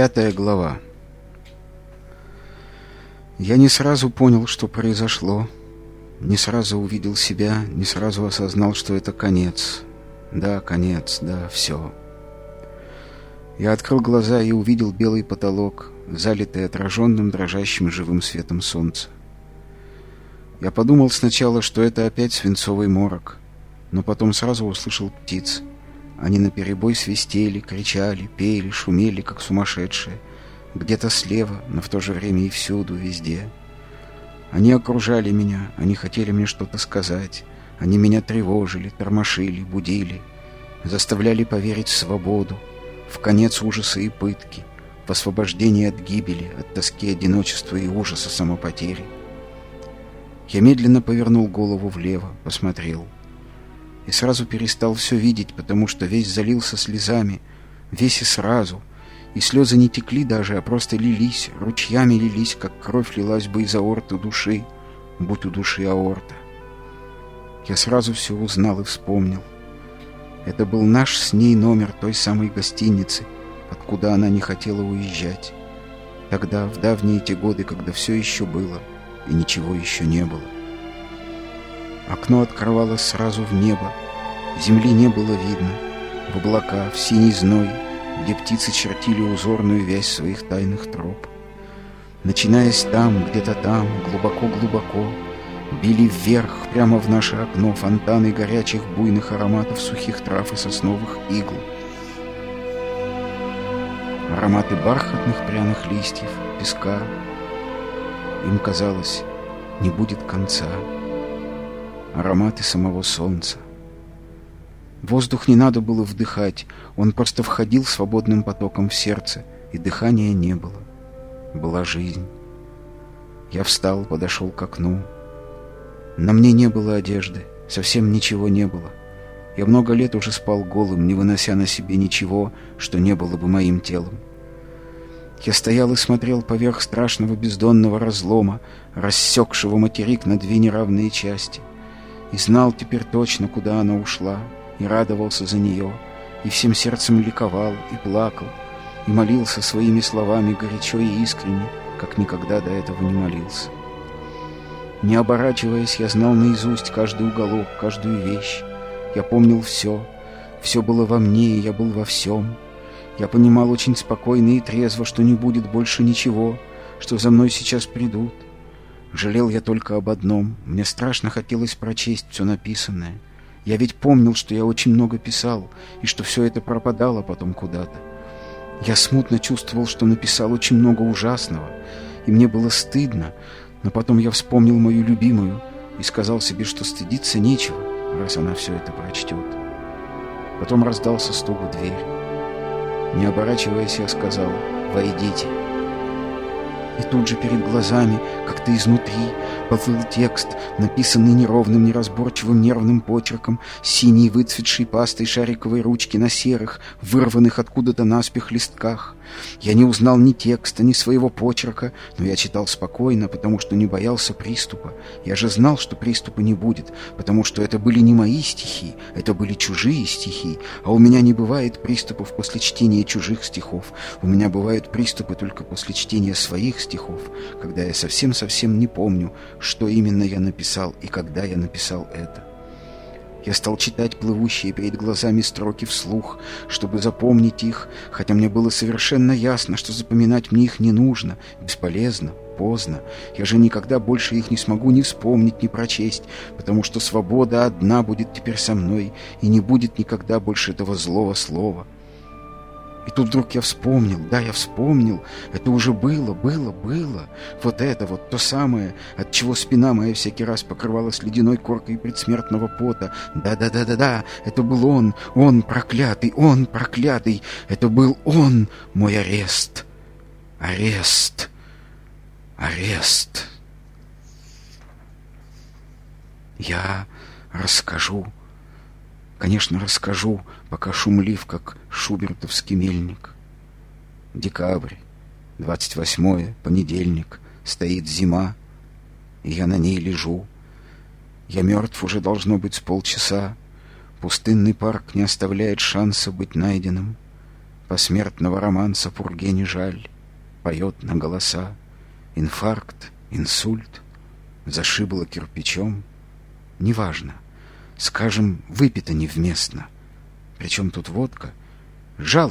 Пятая глава. Я не сразу понял, что произошло. Не сразу увидел себя, не сразу осознал, что это конец. Да, конец, да, все. Я открыл глаза и увидел белый потолок, залитый отраженным дрожащим живым светом солнца. Я подумал сначала, что это опять свинцовый морок, но потом сразу услышал птиц. Они наперебой свистели, кричали, пели, шумели, как сумасшедшие. Где-то слева, но в то же время и всюду, везде. Они окружали меня, они хотели мне что-то сказать. Они меня тревожили, тормошили, будили, заставляли поверить в свободу, в конец ужаса и пытки, в освобождение от гибели, от тоски, одиночества и ужаса самопотери. Я медленно повернул голову влево, посмотрел. И сразу перестал все видеть, потому что весь залился слезами, весь и сразу. И слезы не текли даже, а просто лились, ручьями лились, как кровь лилась бы из аорты души, будь у души аорта. Я сразу все узнал и вспомнил. Это был наш с ней номер той самой гостиницы, откуда она не хотела уезжать. Тогда, в давние эти годы, когда все еще было — и ничего еще не было. Окно открывалось сразу в небо, земли не было видно, в облака, в синий зной, где птицы чертили узорную вязь своих тайных троп. Начинаясь там, где-то там, глубоко-глубоко, били вверх, прямо в наше окно, фонтаны горячих буйных ароматов сухих трав и сосновых игл. Ароматы бархатных пряных листьев, песка, им казалось, не будет конца. Ароматы самого солнца. Воздух не надо было вдыхать, он просто входил свободным потоком в сердце, и дыхания не было. Была жизнь. Я встал, подошел к окну. На мне не было одежды, совсем ничего не было. Я много лет уже спал голым, не вынося на себе ничего, что не было бы моим телом. Я стоял и смотрел поверх страшного бездонного разлома, рассекшего материк на две неравные части, и знал теперь точно, куда она ушла, и радовался за нее, и всем сердцем ликовал, и плакал, и молился своими словами горячо и искренне, как никогда до этого не молился. Не оборачиваясь, я знал наизусть каждый уголок, каждую вещь. Я помнил все, все было во мне, и я был во всем — я понимал очень спокойно и трезво, что не будет больше ничего, что за мной сейчас придут. Жалел я только об одном. Мне страшно хотелось прочесть все написанное. Я ведь помнил, что я очень много писал, и что все это пропадало потом куда-то. Я смутно чувствовал, что написал очень много ужасного, и мне было стыдно, но потом я вспомнил мою любимую и сказал себе, что стыдиться нечего, раз она все это прочтет. Потом раздался стук в дверь. Не оборачиваясь, я сказал «Войдите». И тут же перед глазами, как-то изнутри, поплыл текст, написанный неровным, неразборчивым нервным почерком, синей выцветшей пастой шариковой ручки на серых, вырванных откуда-то наспех листках. Я не узнал ни текста, ни своего почерка, но я читал спокойно, потому что не боялся приступа. Я же знал, что приступа не будет, потому что это были не мои стихи, это были чужие стихи, а у меня не бывает приступов после чтения чужих стихов. У меня бывают приступы только после чтения своих стихов, когда я совсем-совсем не помню, что именно я написал и когда я написал это. Я стал читать плывущие перед глазами строки вслух, чтобы запомнить их, хотя мне было совершенно ясно, что запоминать мне их не нужно, бесполезно, поздно. Я же никогда больше их не смогу ни вспомнить, ни прочесть, потому что свобода одна будет теперь со мной, и не будет никогда больше этого злого слова. И тут вдруг я вспомнил, да, я вспомнил, это уже было, было, было. Вот это вот, то самое, от чего спина моя всякий раз покрывалась ледяной коркой предсмертного пота. Да-да-да-да-да, это был он, он проклятый, он проклятый, это был он, мой арест. Арест, арест. Я расскажу Конечно, расскажу, пока шумлив, как шубертовский мельник. Декабрь, 28 понедельник, стоит зима, и я на ней лежу. Я мертв уже должно быть с полчаса. Пустынный парк не оставляет шанса быть найденным. Посмертного романса пурге не жаль, Поет на голоса. Инфаркт, инсульт, Зашибло кирпичом. Неважно, скажем, выпито невместно. Причем тут водка? Жало